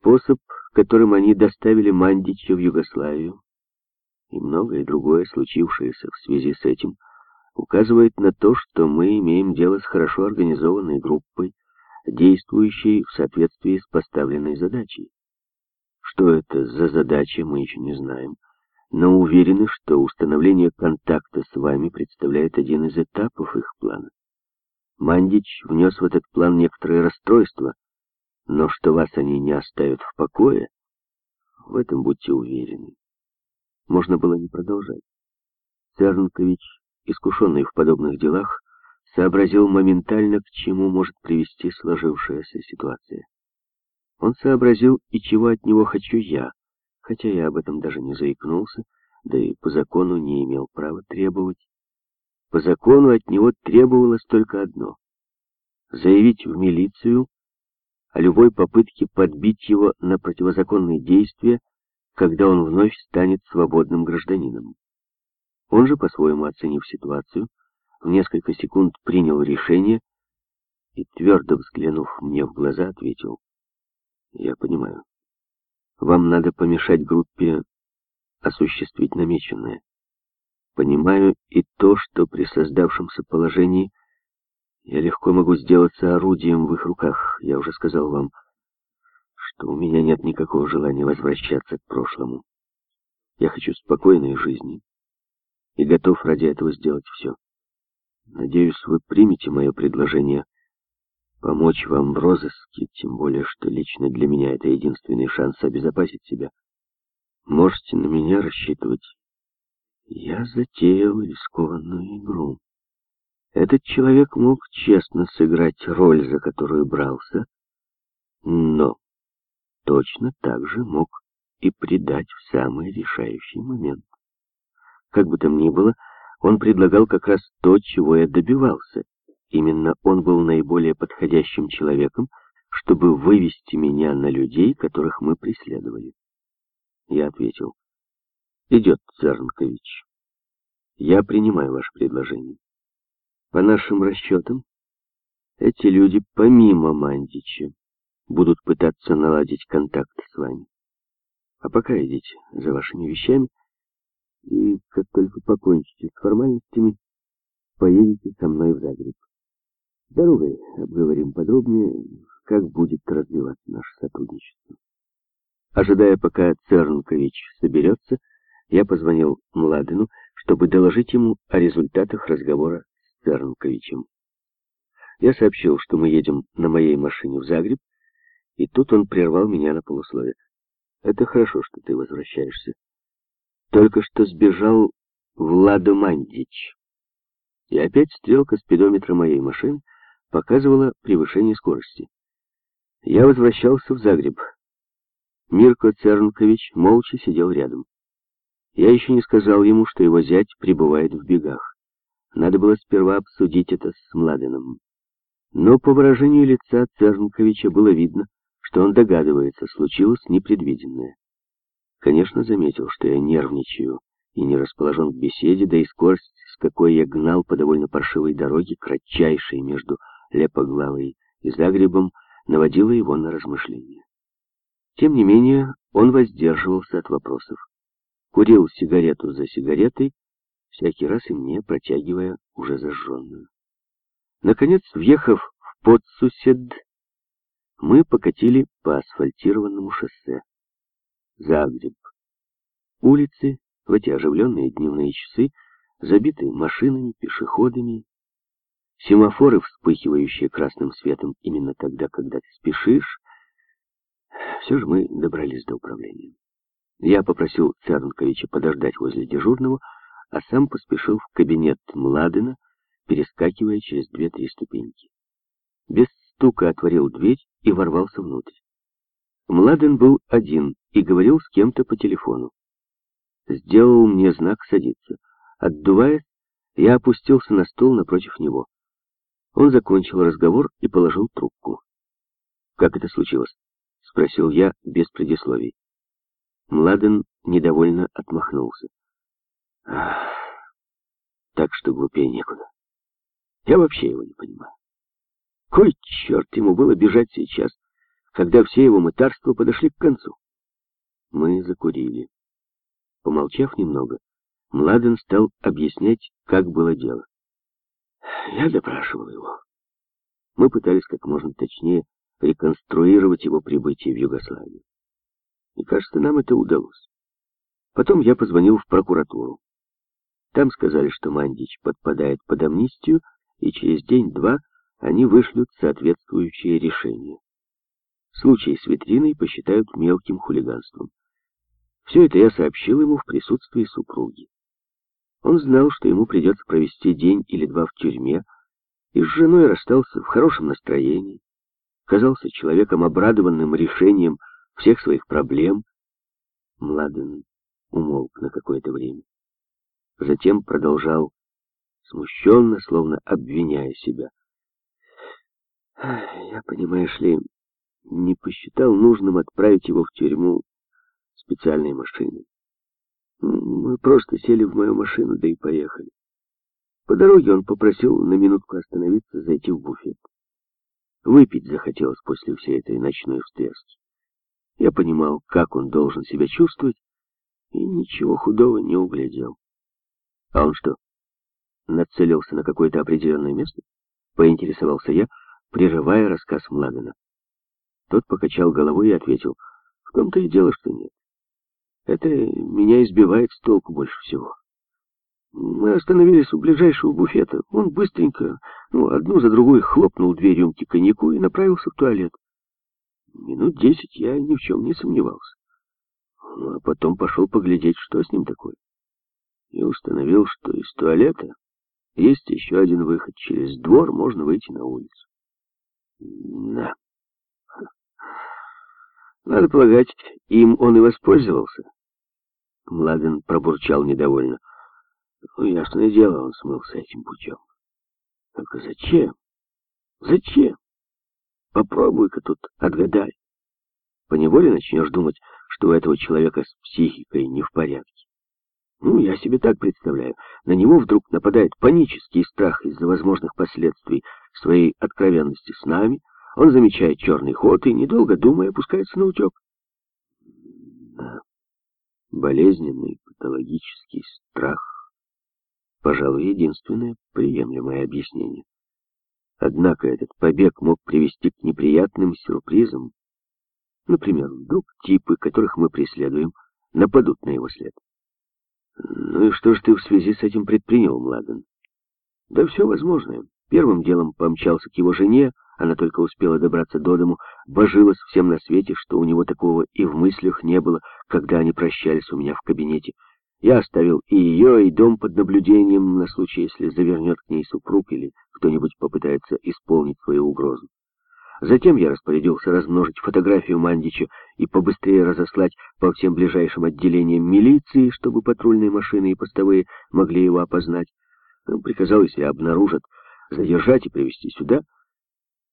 способ, которым они доставили Мандича в Югославию, и многое другое, случившееся в связи с этим, указывает на то, что мы имеем дело с хорошо организованной группой, действующей в соответствии с поставленной задачей. Что это за задача, мы еще не знаем, но уверены, что установление контакта с вами представляет один из этапов их плана. Мандич внес в этот план некоторые расстройства, но что вас они не оставят в покое, в этом будьте уверены. Можно было не продолжать. Цернкович, искушенный в подобных делах, сообразил моментально, к чему может привести сложившаяся ситуация. Он сообразил, и чего от него хочу я, хотя я об этом даже не заикнулся, да и по закону не имел права требовать. По закону от него требовалось только одно — заявить в милицию о любой попытке подбить его на противозаконные действия, когда он вновь станет свободным гражданином. Он же, по-своему оценив ситуацию, в несколько секунд принял решение и, твердо взглянув мне в глаза, ответил, «Я понимаю. Вам надо помешать группе осуществить намеченное. Понимаю и то, что при создавшемся положении я легко могу сделаться орудием в их руках. Я уже сказал вам, что у меня нет никакого желания возвращаться к прошлому. Я хочу спокойной жизни и готов ради этого сделать все. Надеюсь, вы примете мое предложение помочь вам в розыске, тем более, что лично для меня это единственный шанс обезопасить себя. Можете на меня рассчитывать. Я затеял рискованную игру. Этот человек мог честно сыграть роль, за которую брался, но точно так же мог и предать в самый решающий момент. Как бы там ни было, он предлагал как раз то, чего я добивался. Именно он был наиболее подходящим человеком, чтобы вывести меня на людей, которых мы преследовали. Я ответил, идет, Цернкович. Я принимаю ваше предложение. По нашим расчетам, эти люди, помимо Мандича, будут пытаться наладить контакт с вами. А пока идите за вашими вещами, и как только покончите с формальностями, поедете со мной в Загреб. Дорогой обговорим подробнее, как будет развиваться наше сотрудничество. Ожидая, пока Цернкович соберется, я позвонил Младину, чтобы доложить ему о результатах разговора с Цернковичем. Я сообщил, что мы едем на моей машине в Загреб, и тут он прервал меня на полусловие. «Это хорошо, что ты возвращаешься. Только что сбежал Владо Мандич». И опять стрелка спидометра моей машины показывала превышение скорости. Я возвращался в Загреб. Мирко Цернкович молча сидел рядом. Я еще не сказал ему, что его зять пребывает в бегах. Надо было сперва обсудить это с Младеном. Но по выражению лица Цернковича было видно, что он догадывается, случилось непредвиденное. Конечно, заметил, что я нервничаю и не расположен к беседе, да и скорость, с какой я гнал по довольно паршивой дороге, кратчайшей между Лепоглавой и Загребом, наводила его на размышления. Тем не менее, он воздерживался от вопросов. Курил сигарету за сигаретой, всякий раз и мне протягивая уже зажженную. Наконец, въехав в Подсусед, мы покатили по асфальтированному шоссе. Загреб. Улицы в эти оживленные дневные часы забиты машинами, пешеходами, семафоры, вспыхивающие красным светом именно тогда, когда ты спешишь. Все же мы добрались до управления. Я попросил Цернковича подождать возле дежурного, а сам поспешил в кабинет Младена, перескакивая через две-три ступеньки. Без стука отворил дверь и ворвался внутрь. Младен был один и говорил с кем-то по телефону. Сделал мне знак садиться. Отдуваясь, я опустился на стол напротив него. Он закончил разговор и положил трубку. «Как это случилось?» — спросил я без предисловий. Младен недовольно отмахнулся. Так что глупее некуда. Я вообще его не понимаю. Кой черт ему было бежать сейчас, когда все его мытарства подошли к концу. Мы закурили. Помолчав немного, Младен стал объяснять, как было дело. Я допрашивал его. Мы пытались как можно точнее реконструировать его прибытие в Югославию. И, кажется, нам это удалось. Потом я позвонил в прокуратуру. Там сказали, что Мандич подпадает под амнистию, и через день-два они вышлют соответствующее решение. Случай с витриной посчитают мелким хулиганством. Все это я сообщил ему в присутствии супруги. Он знал, что ему придется провести день или два в тюрьме, и с женой расстался в хорошем настроении, казался человеком, обрадованным решением всех своих проблем. Младен умолк на какое-то время. Затем продолжал, смущенно, словно обвиняя себя. «Я, понимаешь ли, не посчитал нужным отправить его в тюрьму специальной машиной. Мы просто сели в мою машину, да и поехали. По дороге он попросил на минутку остановиться, зайти в буфет. Выпить захотелось после всей этой ночной встряски. Я понимал, как он должен себя чувствовать, и ничего худого не углядел. А он что, нацелился на какое-то определенное место? Поинтересовался я, прерывая рассказ Младена. Тот покачал головой и ответил, в том-то и дело, что нет. Это меня избивает с толку больше всего. Мы остановились у ближайшего буфета. Он быстренько, ну, одну за другой хлопнул две рюмки коньяку и направился в туалет. Минут десять я ни в чем не сомневался. Ну, а потом пошел поглядеть, что с ним такое. И установил, что из туалета есть еще один выход. Через двор можно выйти на улицу. Да. Надо полагать, им он и воспользовался. Младен пробурчал недовольно. Ну, ясное дело, он смылся этим путем. Только зачем? Зачем? Попробуй-ка тут отгадай. Поневоле начнешь думать, что у этого человека с психикой не в порядке. Ну, я себе так представляю. На него вдруг нападает панический страх из-за возможных последствий своей откровенности с нами. Он замечает черный ход и, недолго думая, опускается на утек. Да, болезненный патологический страх Пожалуй, единственное приемлемое объяснение. Однако этот побег мог привести к неприятным сюрпризам. Например, вдруг типы, которых мы преследуем, нападут на его след. Ну и что ж ты в связи с этим предпринял, Младен? Да все возможное. Первым делом помчался к его жене, она только успела добраться до дому, божилась всем на свете, что у него такого и в мыслях не было, когда они прощались у меня в кабинете. Я оставил и ее, и дом под наблюдением на случай, если завернет к ней супруг или кто-нибудь попытается исполнить свою угрозу. Затем я распорядился размножить фотографию Мандича и побыстрее разослать по всем ближайшим отделениям милиции, чтобы патрульные машины и постовые могли его опознать. Приказал, если обнаружат, задержать и привести сюда —